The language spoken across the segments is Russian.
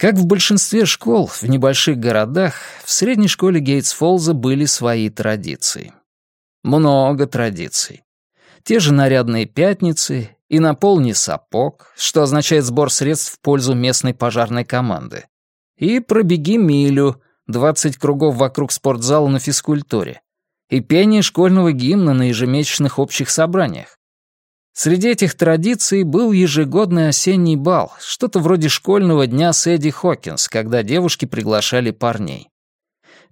Как в большинстве школ в небольших городах, в средней школе Гейтс-Фолза были свои традиции. Много традиций. Те же нарядные пятницы и наполни сапог, что означает сбор средств в пользу местной пожарной команды. И пробеги милю, 20 кругов вокруг спортзала на физкультуре. И пение школьного гимна на ежемесячных общих собраниях. Среди этих традиций был ежегодный осенний бал, что-то вроде школьного дня с Эдди Хокинс, когда девушки приглашали парней.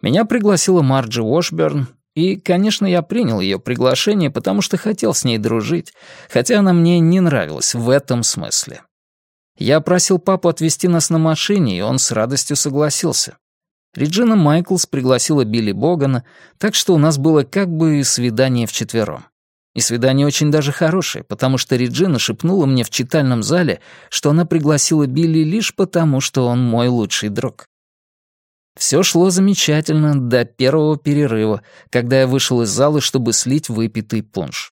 Меня пригласила Марджи Уошберн, и, конечно, я принял ее приглашение, потому что хотел с ней дружить, хотя она мне не нравилась в этом смысле. Я просил папу отвезти нас на машине, и он с радостью согласился. Реджина Майклс пригласила Билли Богана, так что у нас было как бы свидание вчетвером. И свидание очень даже хорошее, потому что Реджина шепнула мне в читальном зале, что она пригласила Билли лишь потому, что он мой лучший друг. Все шло замечательно до первого перерыва, когда я вышел из зала, чтобы слить выпитый пунш.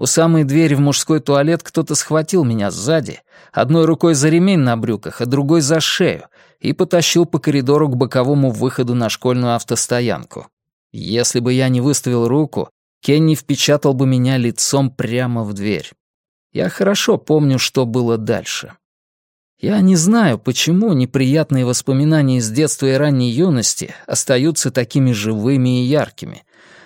У самой двери в мужской туалет кто-то схватил меня сзади, одной рукой за ремень на брюках, а другой за шею, и потащил по коридору к боковому выходу на школьную автостоянку. Если бы я не выставил руку, Кенни впечатал бы меня лицом прямо в дверь. Я хорошо помню, что было дальше. Я не знаю, почему неприятные воспоминания из детства и ранней юности остаются такими живыми и яркими,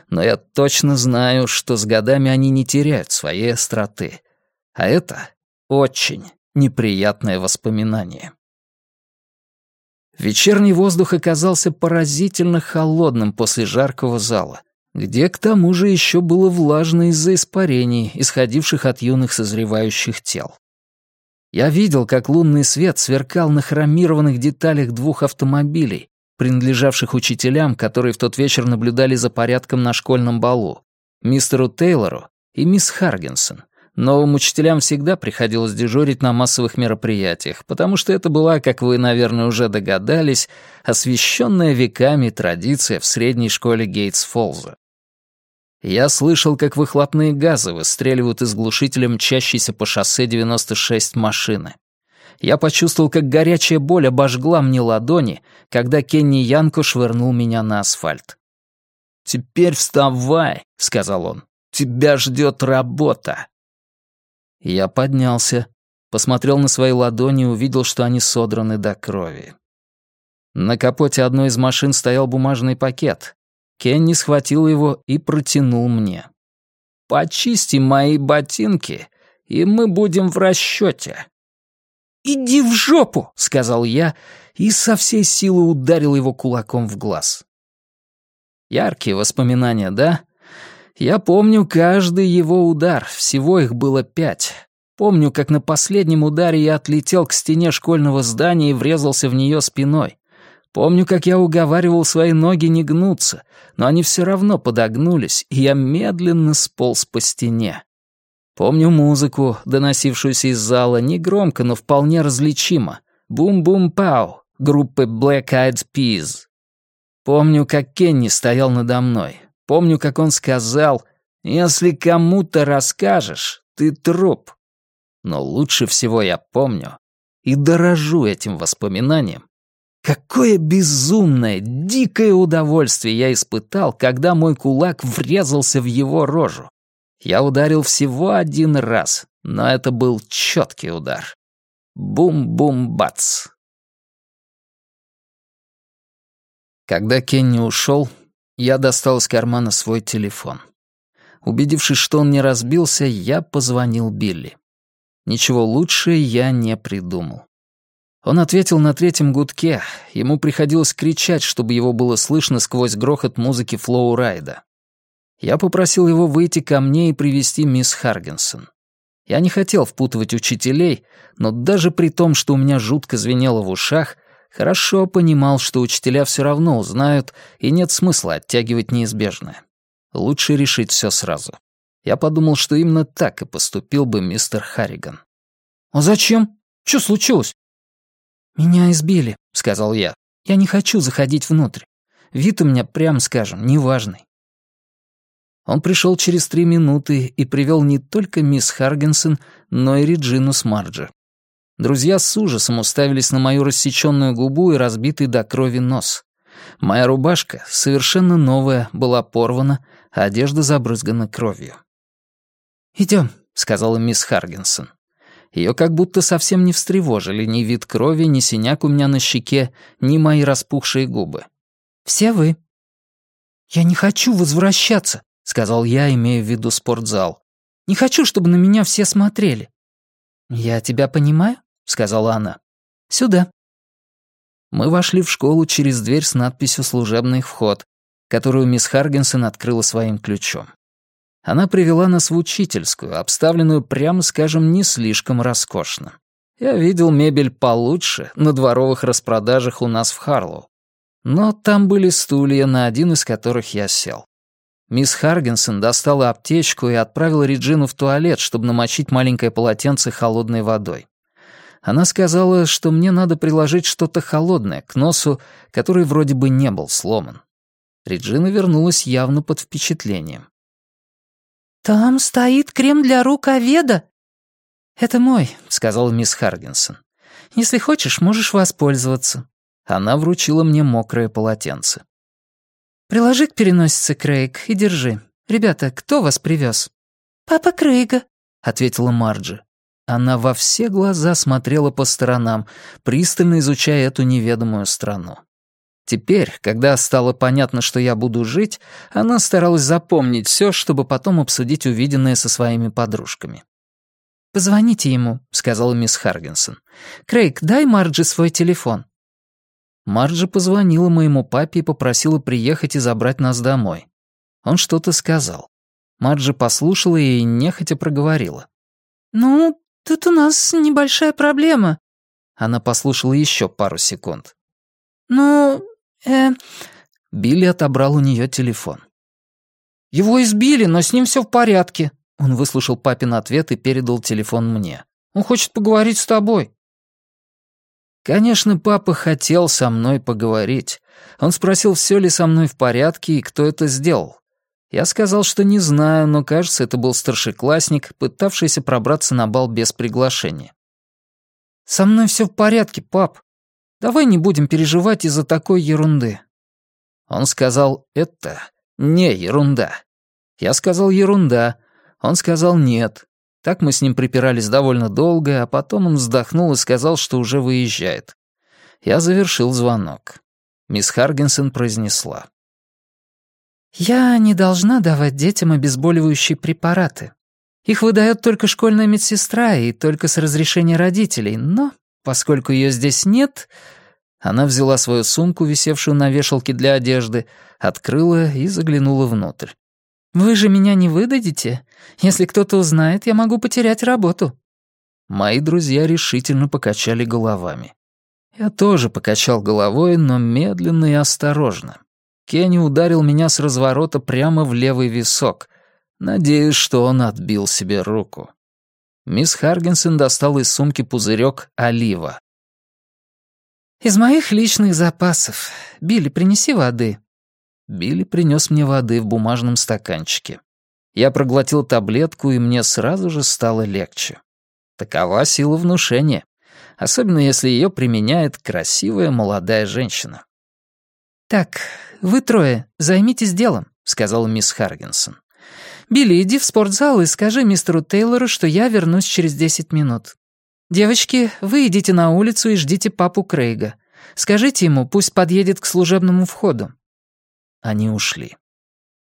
но я точно знаю, что с годами они не теряют своей остроты. А это очень неприятное воспоминание. Вечерний воздух оказался поразительно холодным после жаркого зала — где к тому же еще было влажно из-за испарений, исходивших от юных созревающих тел. Я видел, как лунный свет сверкал на хромированных деталях двух автомобилей, принадлежавших учителям, которые в тот вечер наблюдали за порядком на школьном балу, мистеру Тейлору и мисс Харгенсон. Новым учителям всегда приходилось дежурить на массовых мероприятиях, потому что это была, как вы, наверное, уже догадались, освященная веками традиция в средней школе Гейтс-Фолза. Я слышал, как выхлопные газы выстреливают из глушителя мчащейся по шоссе 96 машины. Я почувствовал, как горячая боль обожгла мне ладони, когда Кенни Янко швырнул меня на асфальт. «Теперь вставай», — сказал он. «Тебя ждет работа». Я поднялся, посмотрел на свои ладони и увидел, что они содраны до крови. На капоте одной из машин стоял бумажный пакет. Кенни схватил его и протянул мне. «Почисти мои ботинки, и мы будем в расчете». «Иди в жопу!» — сказал я и со всей силы ударил его кулаком в глаз. Яркие воспоминания, да? Я помню каждый его удар, всего их было пять. Помню, как на последнем ударе я отлетел к стене школьного здания и врезался в нее спиной. Помню, как я уговаривал свои ноги не гнуться, но они все равно подогнулись, и я медленно сполз по стене. Помню музыку, доносившуюся из зала, не громко, но вполне различимо. «Бум-бум-пау» группы Black Eyed Peas. Помню, как Кенни стоял надо мной. Помню, как он сказал «Если кому-то расскажешь, ты труп». Но лучше всего я помню и дорожу этим воспоминанием, Какое безумное, дикое удовольствие я испытал, когда мой кулак врезался в его рожу. Я ударил всего один раз, но это был четкий удар. Бум-бум-бац. Когда Кенни ушел, я достал из кармана свой телефон. Убедившись, что он не разбился, я позвонил Билли. Ничего лучше я не придумал. Он ответил на третьем гудке. Ему приходилось кричать, чтобы его было слышно сквозь грохот музыки флоу-райда. Я попросил его выйти ко мне и привести мисс Харгенсон. Я не хотел впутывать учителей, но даже при том, что у меня жутко звенело в ушах, хорошо понимал, что учителя все равно узнают, и нет смысла оттягивать неизбежное. Лучше решить все сразу. Я подумал, что именно так и поступил бы мистер Харриган. «А зачем? Что случилось?» «Меня избили», — сказал я. «Я не хочу заходить внутрь. Вид у меня, прям скажем, неважный». Он пришел через три минуты и привел не только мисс Харгенсон, но и Реджину с Марджи. Друзья с ужасом уставились на мою рассеченную губу и разбитый до крови нос. Моя рубашка, совершенно новая, была порвана, а одежда забрызгана кровью. «Идем», — сказала мисс Харгенсон. Ее как будто совсем не встревожили ни вид крови, ни синяк у меня на щеке, ни мои распухшие губы. «Все вы». «Я не хочу возвращаться», — сказал я, имея в виду спортзал. «Не хочу, чтобы на меня все смотрели». «Я тебя понимаю», — сказала она. «Сюда». Мы вошли в школу через дверь с надписью «Служебный вход», которую мисс Харгенсон открыла своим ключом. Она привела нас в учительскую, обставленную, прямо скажем, не слишком роскошно. Я видел мебель получше на дворовых распродажах у нас в Харлоу. Но там были стулья, на один из которых я сел. Мисс Харгенсон достала аптечку и отправила Реджину в туалет, чтобы намочить маленькое полотенце холодной водой. Она сказала, что мне надо приложить что-то холодное к носу, который вроде бы не был сломан. Реджина вернулась явно под впечатлением. «Там стоит крем для рук Аведа». «Это мой», — сказала мисс Харгенсон. «Если хочешь, можешь воспользоваться». Она вручила мне мокрое полотенце. «Приложи к переносице, Крейг, и держи. Ребята, кто вас привез? «Папа Крейга», — ответила Марджи. Она во все глаза смотрела по сторонам, пристально изучая эту неведомую страну. Теперь, когда стало понятно, что я буду жить, она старалась запомнить все, чтобы потом обсудить увиденное со своими подружками. «Позвоните ему», — сказала мисс Харгенсон. «Крейг, дай Марджи свой телефон». Марджи позвонила моему папе и попросила приехать и забрать нас домой. Он что-то сказал. Марджи послушала и нехотя проговорила. «Ну, «Тут у нас небольшая проблема». Она послушала еще пару секунд. «Ну, э...» Билли отобрал у нее телефон. «Его избили, но с ним все в порядке». Он выслушал папин ответ и передал телефон мне. «Он хочет поговорить с тобой». Конечно, папа хотел со мной поговорить. Он спросил, все ли со мной в порядке и кто это сделал. Я сказал, что не знаю, но, кажется, это был старшеклассник, пытавшийся пробраться на бал без приглашения. «Со мной все в порядке, пап. Давай не будем переживать из-за такой ерунды». Он сказал, «Это не ерунда». Я сказал, «Ерунда». Он сказал, «Нет». Так мы с ним припирались довольно долго, а потом он вздохнул и сказал, что уже выезжает. Я завершил звонок. Мисс Харгенсен произнесла. «Я не должна давать детям обезболивающие препараты. Их выдает только школьная медсестра и только с разрешения родителей, но, поскольку ее здесь нет...» Она взяла свою сумку, висевшую на вешалке для одежды, открыла и заглянула внутрь. «Вы же меня не выдадите? Если кто-то узнает, я могу потерять работу». Мои друзья решительно покачали головами. Я тоже покачал головой, но медленно и осторожно. Кенни ударил меня с разворота прямо в левый висок. Надеюсь, что он отбил себе руку. Мисс Харгенсен достала из сумки пузырек олива. «Из моих личных запасов. Билли, принеси воды». Билли принес мне воды в бумажном стаканчике. Я проглотил таблетку, и мне сразу же стало легче. Такова сила внушения, особенно если ее применяет красивая молодая женщина. «Так, вы трое, займитесь делом», — сказала мисс Харгенсон. «Билли, иди в спортзал и скажи мистеру Тейлору, что я вернусь через десять минут. Девочки, вы идите на улицу и ждите папу Крейга. Скажите ему, пусть подъедет к служебному входу». Они ушли.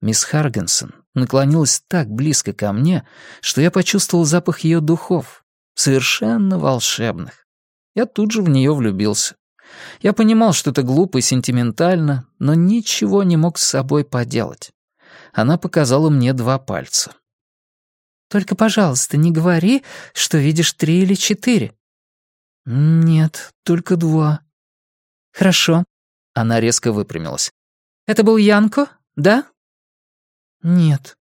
Мисс Харгенсон наклонилась так близко ко мне, что я почувствовал запах ее духов, совершенно волшебных. Я тут же в нее влюбился. Я понимал, что это глупо и сентиментально, но ничего не мог с собой поделать. Она показала мне два пальца. «Только, пожалуйста, не говори, что видишь три или четыре». «Нет, только два». «Хорошо». Она резко выпрямилась. «Это был Янко, да?» «Нет».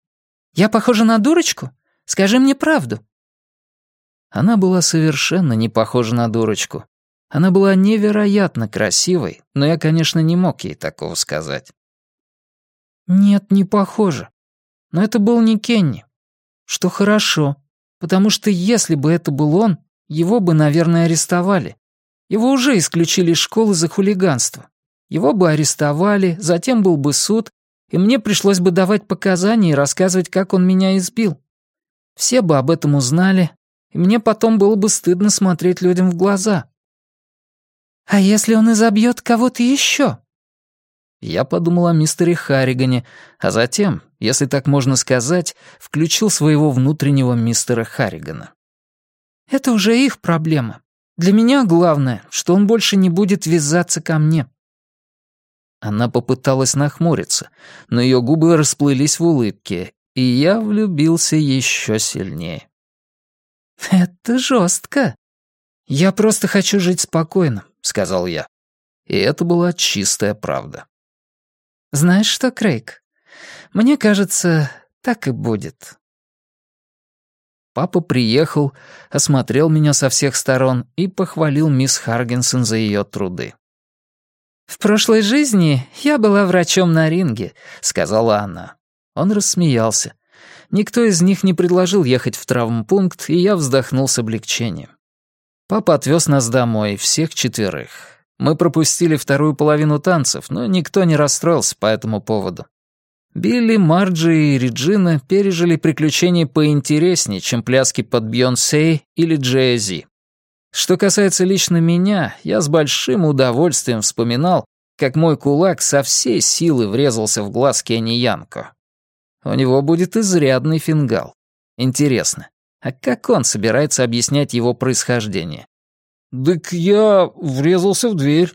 «Я похожа на дурочку? Скажи мне правду». Она была совершенно не похожа на дурочку. Она была невероятно красивой, но я, конечно, не мог ей такого сказать. Нет, не похоже. Но это был не Кенни. Что хорошо, потому что если бы это был он, его бы, наверное, арестовали. Его уже исключили из школы за хулиганство. Его бы арестовали, затем был бы суд, и мне пришлось бы давать показания и рассказывать, как он меня избил. Все бы об этом узнали, и мне потом было бы стыдно смотреть людям в глаза. «А если он изобьет кого-то еще?» Я подумал о мистере Харригане, а затем, если так можно сказать, включил своего внутреннего мистера Харригана. «Это уже их проблема. Для меня главное, что он больше не будет вязаться ко мне. Она попыталась нахмуриться, но ее губы расплылись в улыбке, и я влюбился еще сильнее. «Это жестко. Я просто хочу жить спокойно», — сказал я. И это была чистая правда. «Знаешь что, Крейг, мне кажется, так и будет». Папа приехал, осмотрел меня со всех сторон и похвалил мисс Харгенсон за ее труды. «В прошлой жизни я была врачом на ринге», — сказала она. Он рассмеялся. Никто из них не предложил ехать в травмпункт, и я вздохнул с облегчением. Папа отвез нас домой, всех четверых. Мы пропустили вторую половину танцев, но никто не расстроился по этому поводу. Билли, Марджи и Реджина пережили приключения поинтереснее, чем пляски под Бьонсе или Джей что касается лично меня, я с большим удовольствием вспоминал, как мой кулак со всей силы врезался в глаз Кенни Янко. У него будет изрядный фингал. Интересно, а как он собирается объяснять его происхождение? «Дык я врезался в дверь.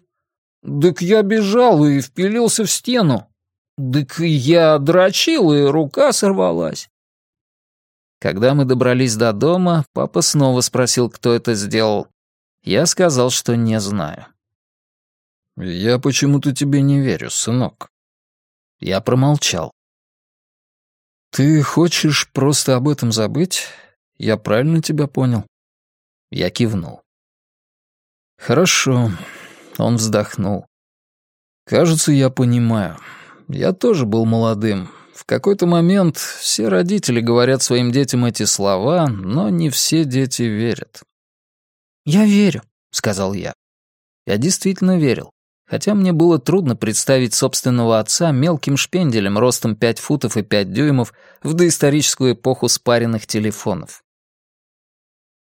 Дык я бежал и впилился в стену. Дык я дрочил, и рука сорвалась. Когда мы добрались до дома, папа снова спросил, кто это сделал. Я сказал, что не знаю. «Я почему-то тебе не верю, сынок». Я промолчал. «Ты хочешь просто об этом забыть? Я правильно тебя понял?» Я кивнул. «Хорошо», — он вздохнул. «Кажется, я понимаю. Я тоже был молодым, в какой-то момент все родители говорят своим детям эти слова, но не все дети верят. «Я верю», — сказал я. Я действительно верил, хотя мне было трудно представить собственного отца мелким шпенделем ростом 5 футов и 5 дюймов в доисторическую эпоху спаренных телефонов.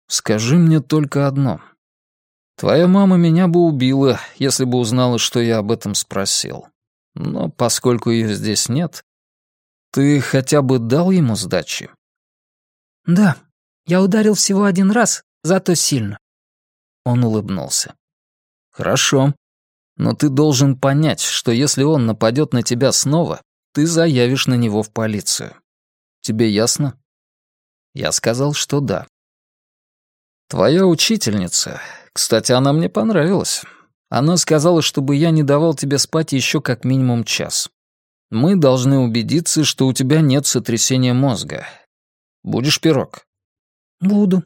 «Скажи мне только одно. Твоя мама меня бы убила, если бы узнала, что я об этом спросил. Но поскольку ее здесь нет, ты хотя бы дал ему сдачи? Да, я ударил всего один раз, зато сильно. Он улыбнулся. Хорошо. Но ты должен понять, что если он нападет на тебя снова, ты заявишь на него в полицию. Тебе ясно? Я сказал, что да. Твоя учительница, кстати, она мне понравилась. Она сказала, чтобы я не давал тебе спать еще как минимум час. Мы должны убедиться, что у тебя нет сотрясения мозга. Будешь пирог? Буду.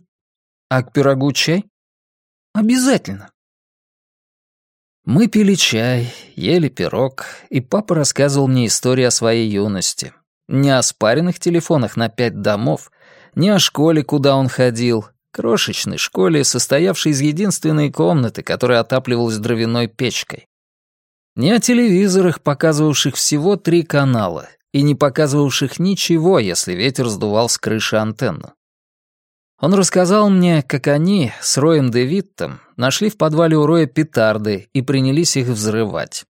А к пирогу чай? Обязательно. Мы пили чай, ели пирог, и папа рассказывал мне историю о своей юности. Не о спаренных телефонах на пять домов, не о школе, куда он ходил, крошечной школе, состоявшей из единственной комнаты, которая отапливалась дровяной печкой не о телевизорах, показывавших всего три канала, и не показывавших ничего, если ветер сдувал с крыши антенну. Он рассказал мне, как они с Роем Дэвидтом нашли в подвале у Роя петарды и принялись их взрывать.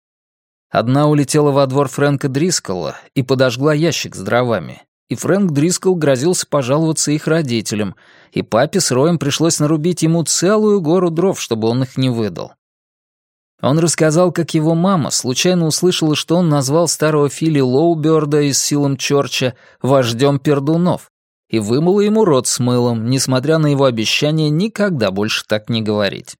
Одна улетела во двор Фрэнка Дрисколла и подожгла ящик с дровами, и Фрэнк Дрисколл грозился пожаловаться их родителям, и папе с Роем пришлось нарубить ему целую гору дров, чтобы он их не выдал. Он рассказал, как его мама случайно услышала, что он назвал старого Фили Лоуберда из Силом Чорча вождем пердунов и вымыла ему рот с мылом, несмотря на его обещание никогда больше так не говорить.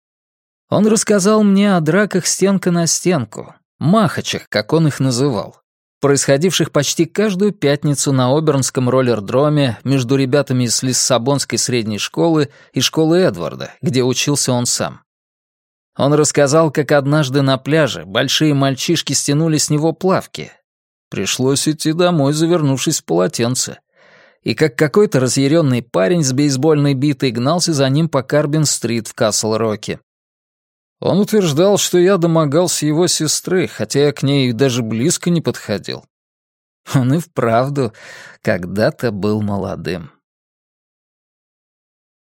Он рассказал мне о драках стенка на стенку, махачах, как он их называл, происходивших почти каждую пятницу на Обернском роллердроме между ребятами из Лиссабонской средней школы и школы Эдварда, где учился он сам. Он рассказал, как однажды на пляже большие мальчишки стянули с него плавки. Пришлось идти домой, завернувшись в полотенце. и как какой-то разъяренный парень с бейсбольной битой гнался за ним по Карбин-стрит в Касл-Роке. Он утверждал, что я домогался его сестры, хотя я к ней даже близко не подходил. Он и вправду когда-то был молодым.